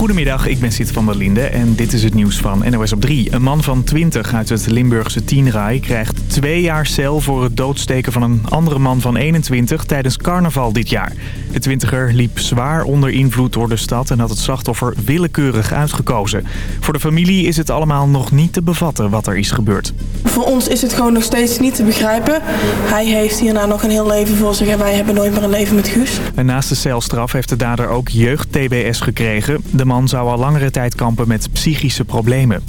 Goedemiddag, ik ben Sid van der Linde en dit is het nieuws van NOS op 3. Een man van 20 uit het Limburgse Tienraai krijgt twee jaar cel voor het doodsteken van een andere man van 21 tijdens carnaval dit jaar. De twintiger liep zwaar onder invloed door de stad en had het slachtoffer willekeurig uitgekozen. Voor de familie is het allemaal nog niet te bevatten wat er is gebeurd. Voor ons is het gewoon nog steeds niet te begrijpen. Hij heeft hierna nog een heel leven voor zich en wij hebben nooit meer een leven met Guus. En naast de celstraf heeft de dader ook jeugd-TBS gekregen. De man zou al langere tijd kampen met psychische problemen.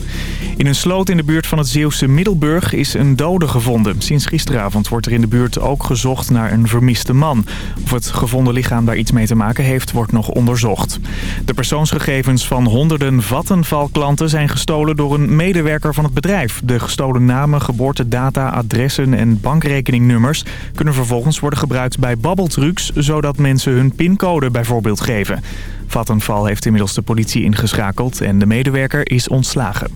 In een sloot in de buurt van het Zeeuwse Middelburg is een dode gevonden. Sinds gisteravond wordt er in de buurt ook gezocht naar een vermiste man. Of het gevonden lichaam daar iets mee te maken heeft, wordt nog onderzocht. De persoonsgegevens van honderden Vattenval-klanten zijn gestolen door een medewerker van het bedrijf. De gestolen namen, geboortedata, adressen en bankrekeningnummers kunnen vervolgens worden gebruikt bij babbeltrucs, zodat mensen hun pincode bijvoorbeeld geven. Vattenval heeft inmiddels de politie ingeschakeld en de medewerker is ontslagen.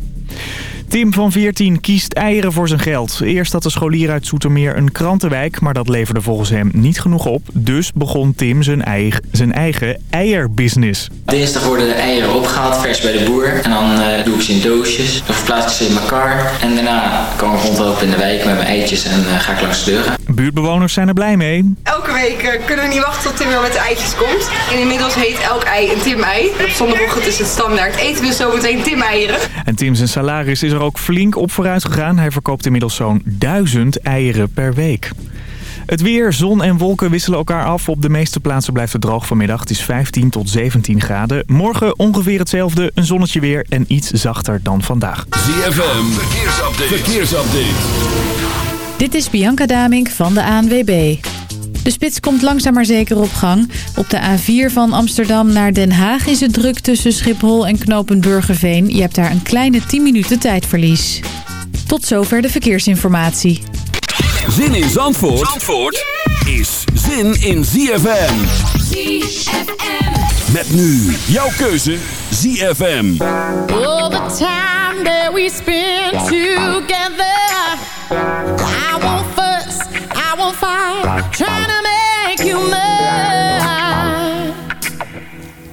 Tim van 14 kiest eieren voor zijn geld. Eerst had de scholier uit Soetermeer een krantenwijk, maar dat leverde volgens hem niet genoeg op. Dus begon Tim zijn eigen, zijn eigen eierbusiness. Dinsdag worden de eieren opgehaald, vers bij de boer. En dan uh, doe ik ze in doosjes. Dan verplaats ik ze in mijn kar. En daarna kan ik rondlopen in de wijk met mijn eitjes en uh, ga ik langs de deur gaan. Buurtbewoners zijn er blij mee. Elke week uh, kunnen we niet wachten tot Tim weer met de eitjes komt. En inmiddels heet elk ei een Tim-ei. Op zondagochtend is het standaard. Eten we zo meteen Tim-eieren. En Tim zijn salaris is er ook flink op vooruit gegaan. Hij verkoopt inmiddels zo'n 1000 eieren per week. Het weer, zon en wolken wisselen elkaar af. Op de meeste plaatsen blijft het droog vanmiddag. Het is 15 tot 17 graden. Morgen ongeveer hetzelfde, een zonnetje weer en iets zachter dan vandaag. ZFM, verkeersupdate. verkeersupdate. Dit is Bianca Damink van de ANWB. De spits komt langzaam maar zeker op gang. Op de A4 van Amsterdam naar Den Haag is het druk tussen Schiphol en knooppunt Burgerveen. Je hebt daar een kleine 10 minuten tijdverlies. Tot zover de verkeersinformatie. Zin in Zandvoort, Zandvoort is zin in ZFM. ZFM. Met nu jouw keuze ZFM. All the time that we spend together. I won't fuss, I won't fight. Trying to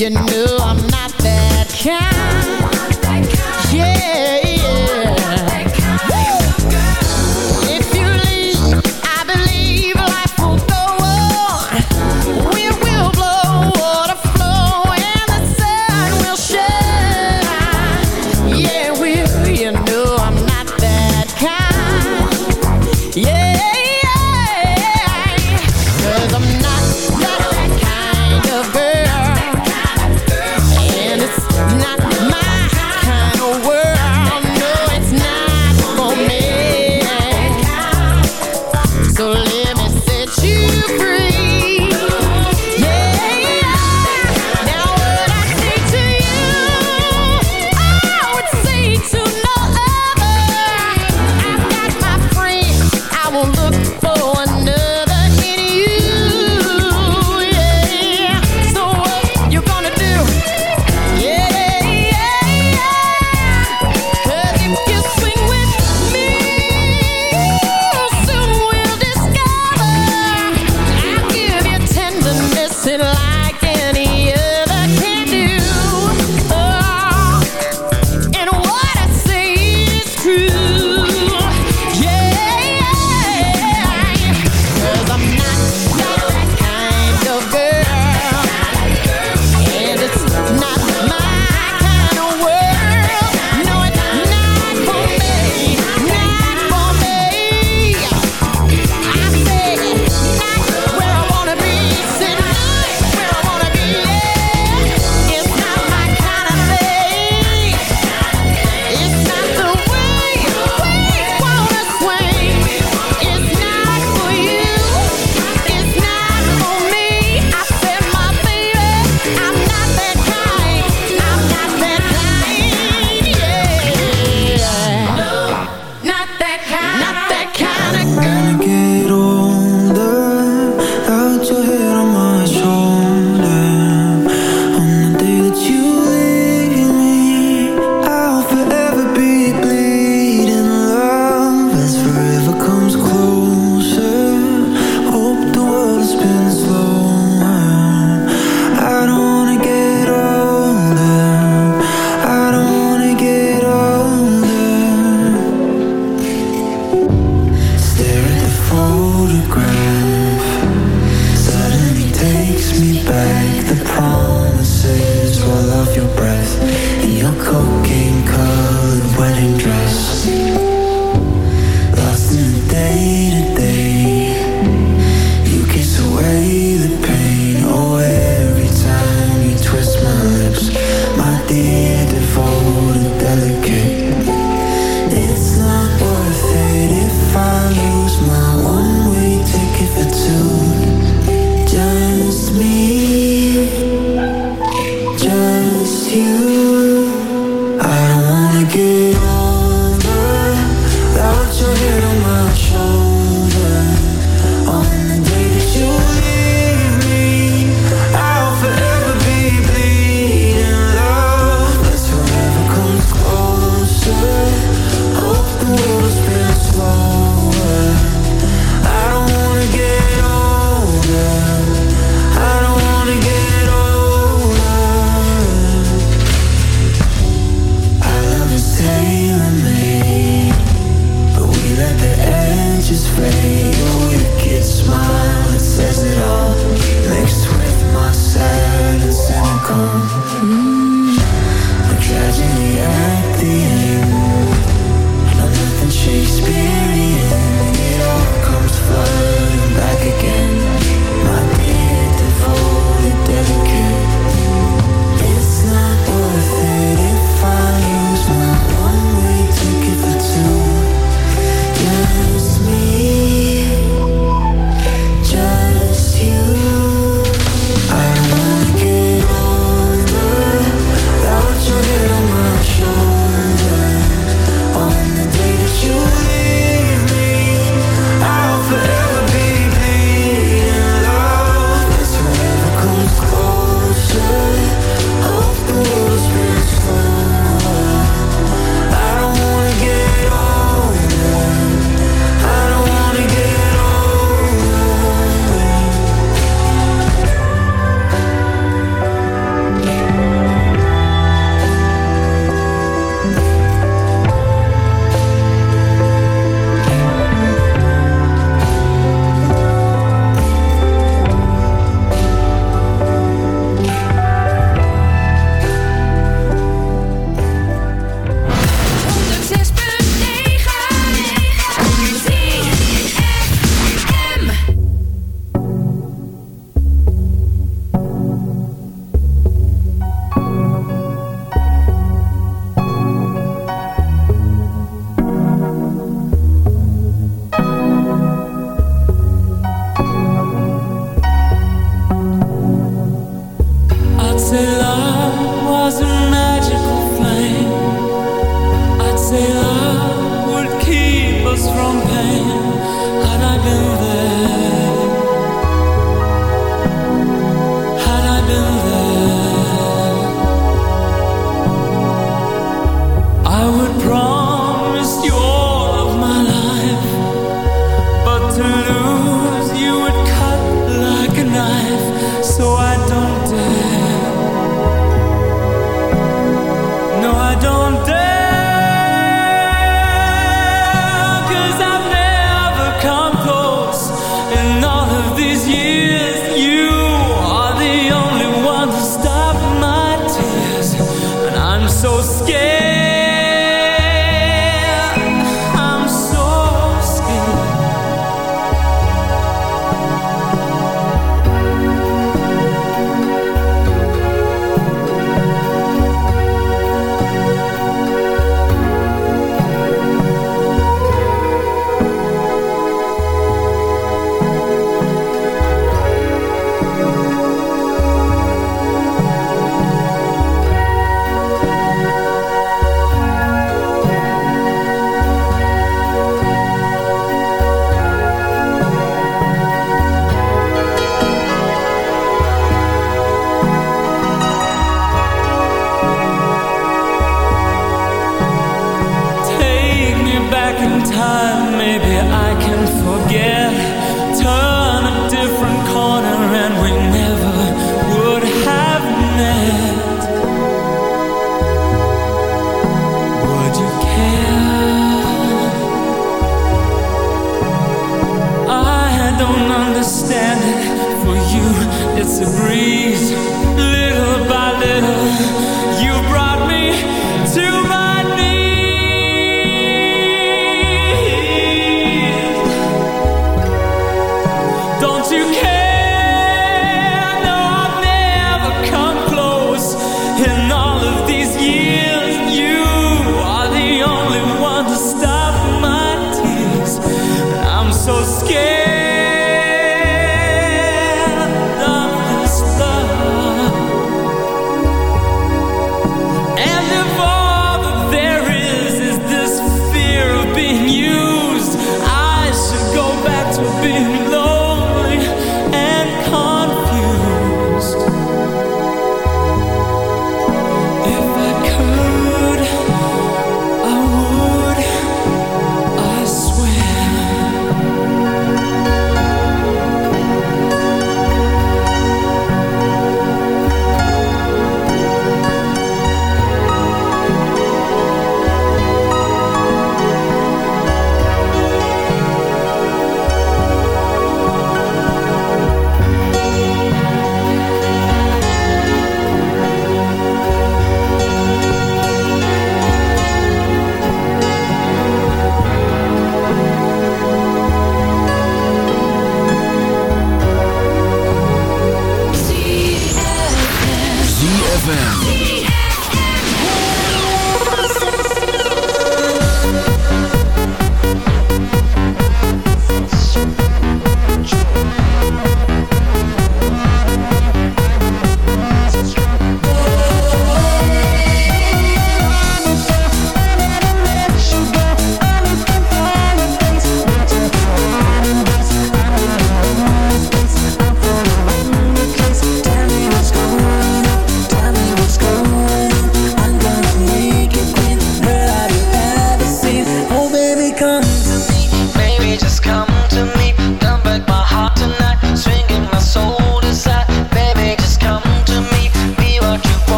You know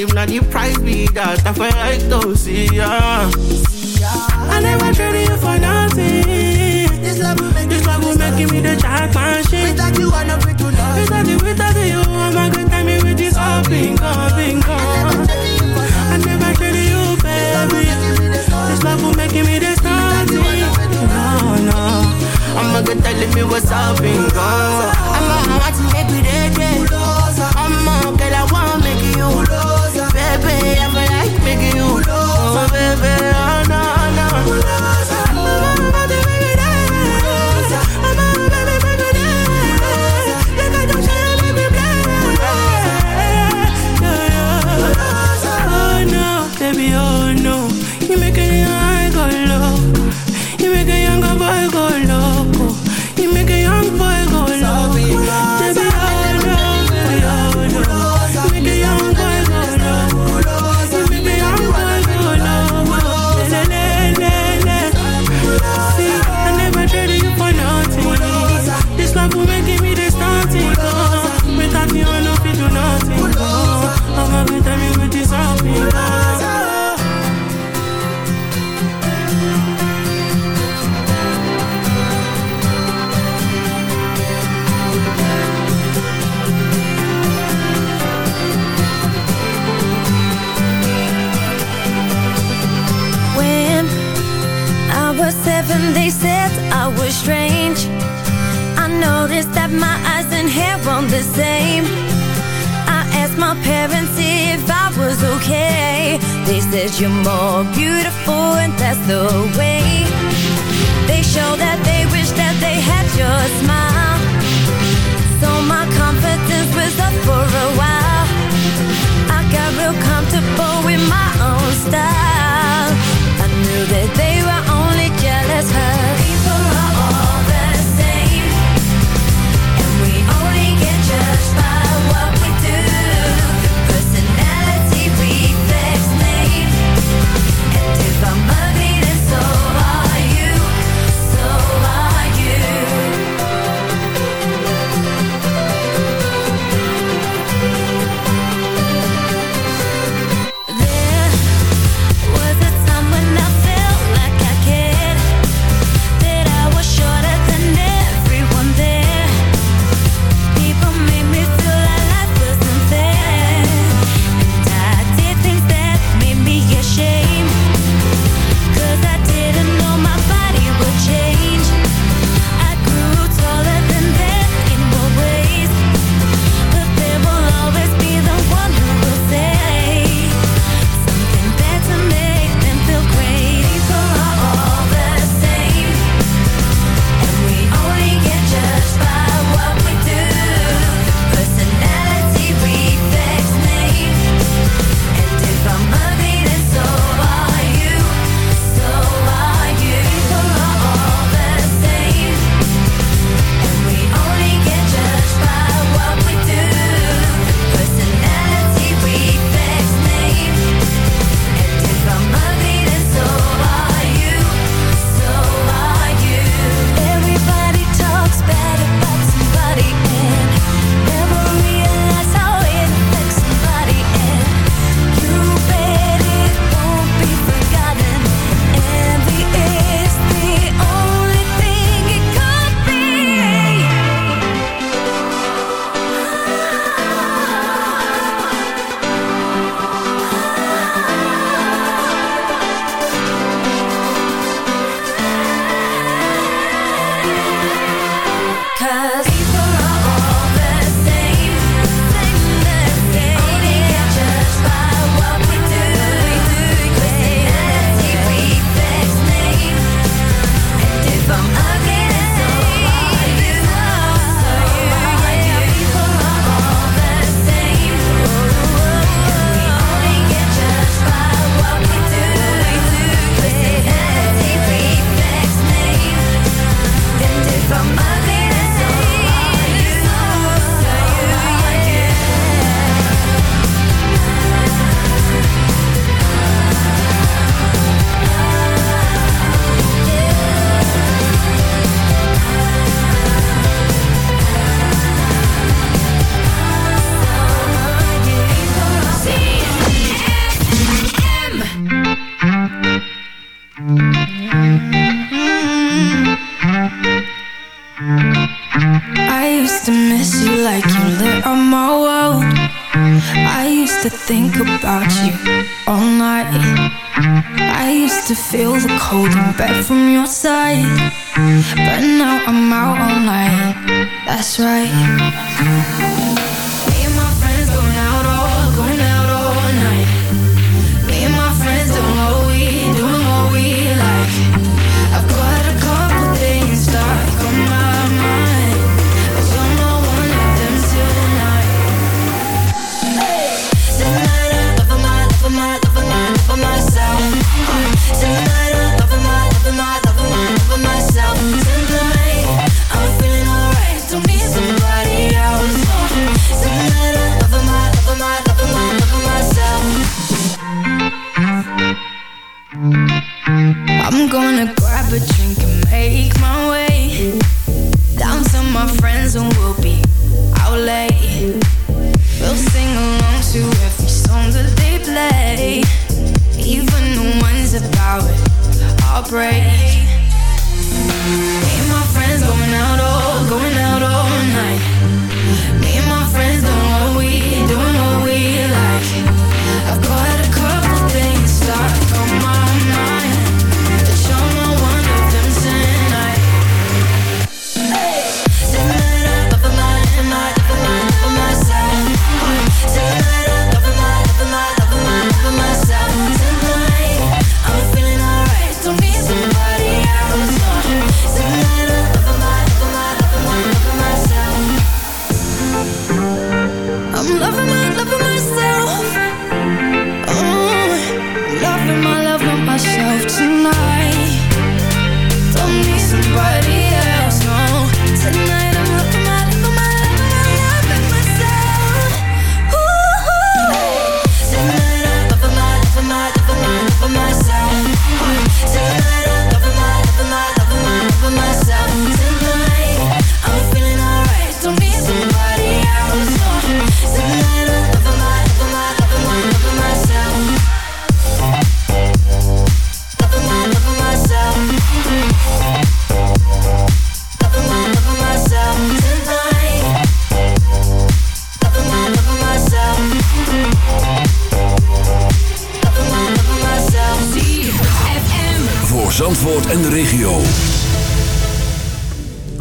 if not the price be that, I feel like to see ya. I never traded you for nothing. This love will make this love will make me the champion. Without you, I never do love. Without you, without you, I'm a good time with this all bingo, bingo. I never traded you, baby. This love will make me the champion. No, no, I'm a good time with what's all bingo. Oh, baby noticed that my eyes and hair weren't the same. I asked my parents if I was okay. They said you're more beautiful and that's the way. They showed that they wish that they had your smile.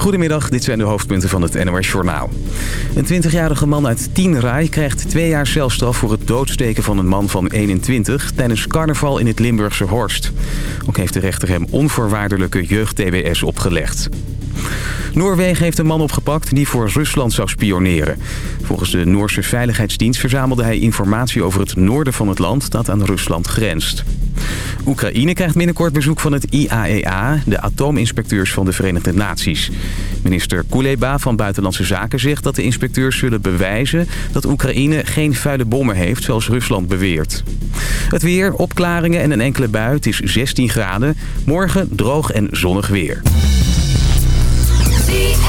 Goedemiddag, dit zijn de hoofdpunten van het NOS Journaal. Een 20-jarige man uit Tienraai krijgt twee jaar celstraf voor het doodsteken van een man van 21 tijdens carnaval in het Limburgse Horst. Ook heeft de rechter hem onvoorwaardelijke jeugd-TBS opgelegd. Noorwegen heeft een man opgepakt die voor Rusland zou spioneren. Volgens de Noorse Veiligheidsdienst verzamelde hij informatie over het noorden van het land dat aan Rusland grenst. Oekraïne krijgt binnenkort bezoek van het IAEA, de atoominspecteurs van de Verenigde Naties. Minister Kuleba van Buitenlandse Zaken zegt dat de inspecteurs zullen bewijzen dat Oekraïne geen vuile bommen heeft, zoals Rusland beweert. Het weer, opklaringen en een enkele bui, het is 16 graden. Morgen droog en zonnig weer. Als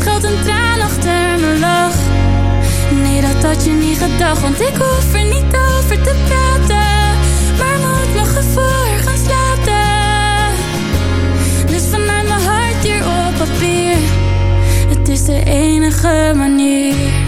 schuilt een traan achter mijn lach. Nee, dat had je niet gedacht, want ik hoef er niet over te praten. Maar moet mijn gevoel gaan slapen. Dus vanuit mijn hart hier op papier. Het is de enige manier.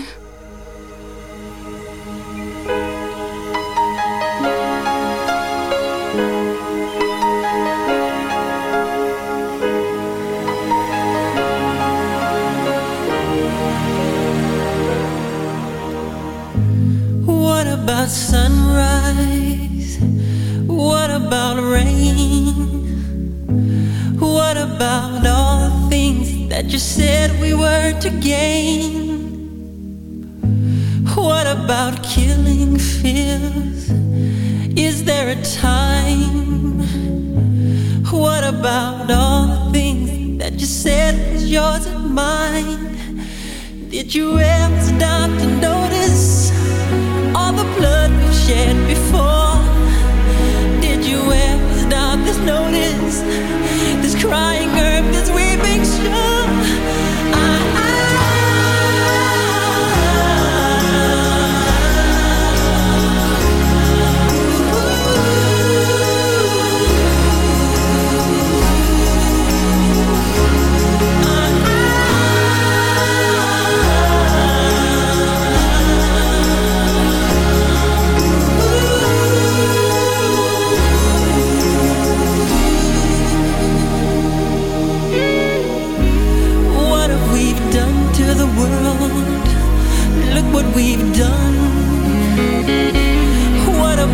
You said we were to gain? What about killing fears? Is there a time? What about all the things that you said was yours and mine? Did you ever stop to notice all the blood we've shed before? Did you ever stop to notice this crying earth, this weeping shore?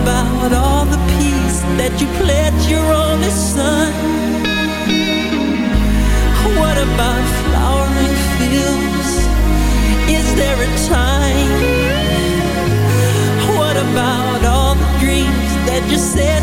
About all the peace that you pledged your only son? What about flowering fields? Is there a time? What about all the dreams that you said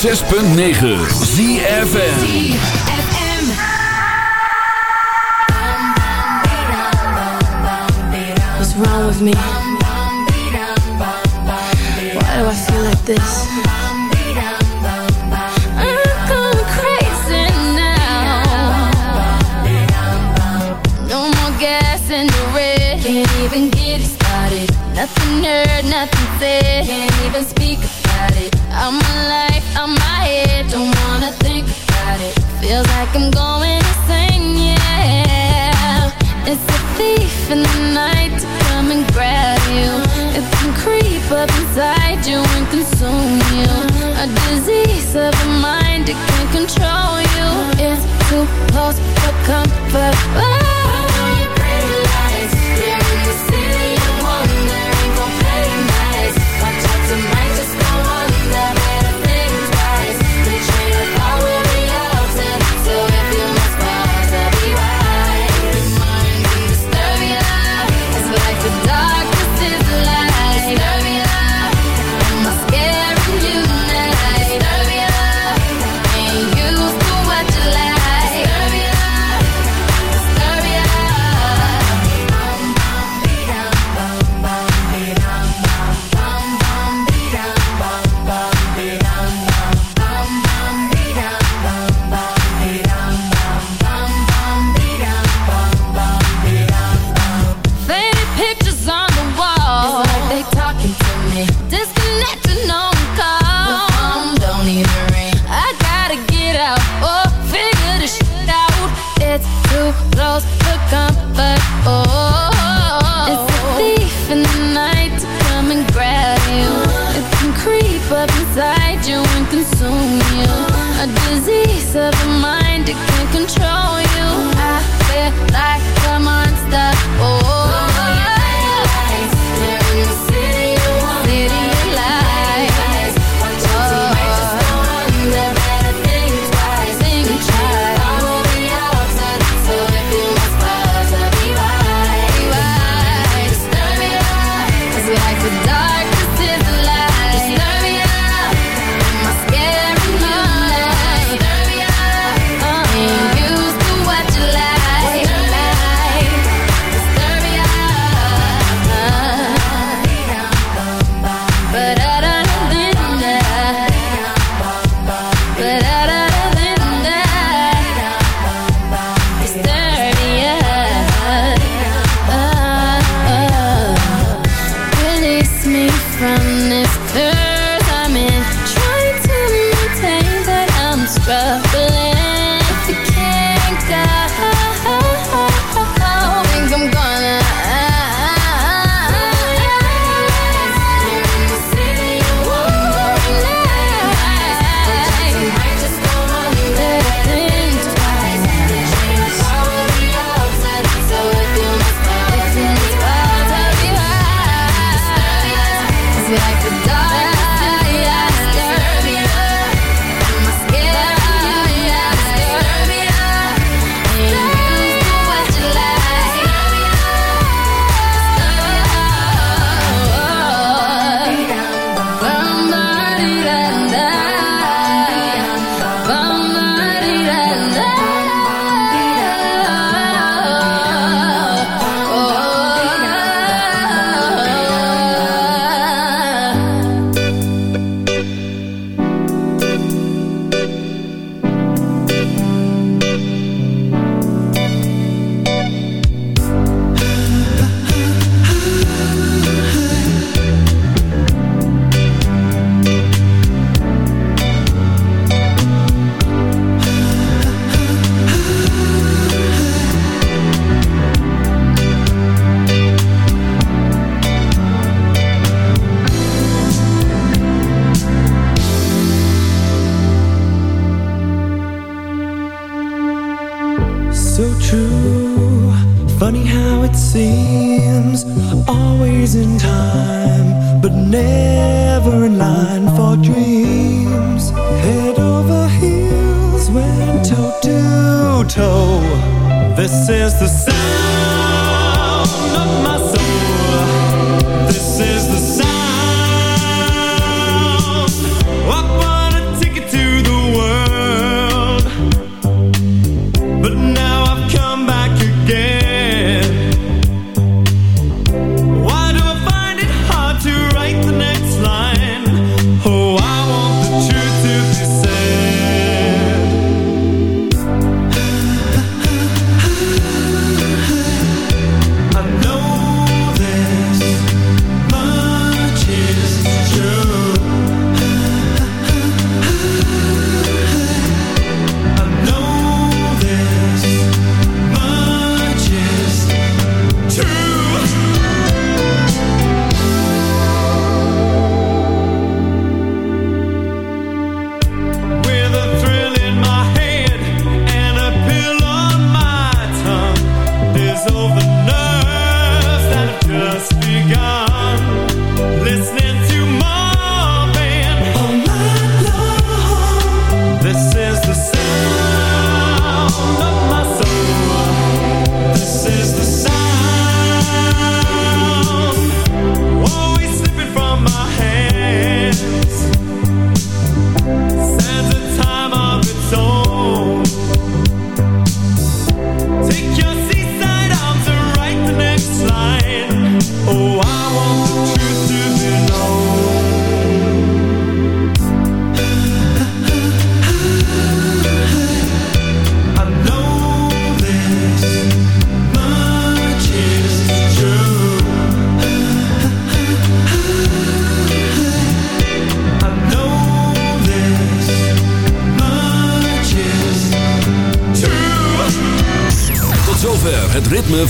106.9 ZFN wrong with me? Why do I feel like this? I'm going crazy now. No more gas in the red. Can't even get it started. Nothing heard, nothing said. Can't even speak about it. I'm alive. out my head. Don't wanna think about it. Feels like I'm going insane, yeah. It's a thief in the night to come and grab you. It can creep up inside you and consume you A disease of the mind, that can control you. It's too close for comfort,